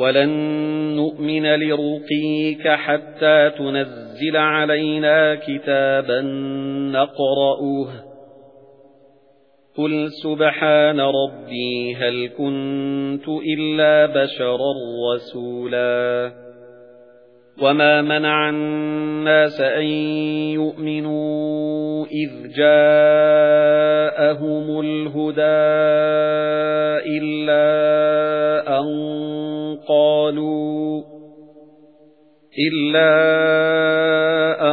وَلَن نُّؤْمِنَ لِرُقِيِّكَ حَتَّى تُنَزِّلَ عَلَيْنَا كِتَابًا نَّقْرَؤُهُ قُلْ سُبْحَانَ رَبِّي هَلْ كُنتُ إِلَّا بَشَرًا رَّسُولًا؟ وَمَا مَنَعَ النَّاسَ أَن يُؤْمِنُوا إِذْ جَاءَهُمُ الْهُدَىٰ إِلَّا أَن قَالُوا إِلَّا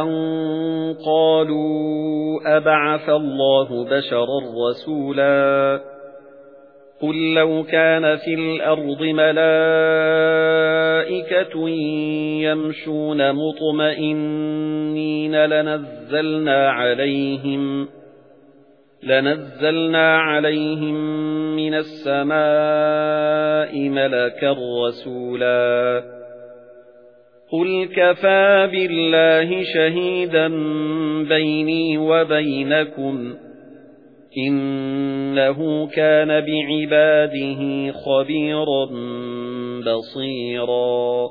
أَن قَالُوا أَبَعَثَ اللَّهُ بَشَرًا رَّسُولًا قُل لَّوْ كَانَ فِي الْأَرْضِ مَلَائِكَةٌ يَمْشُونَ مُطْمَئِنِّينَ لَنَزَّلْنَا عَلَيْهِمْ لَنَزَّلْنَا عَلَيْهِمْ مِنَ السَّمَاءِ مَلَكًا رَّسُولًا قُلْ كَفَى بِاللَّهِ شَهِيدًا بَيْنِي وَبَيْنَكُمْ إِنَّهُ كَانَ بِعِبَادِهِ خَبِيرًا بَصِيرًا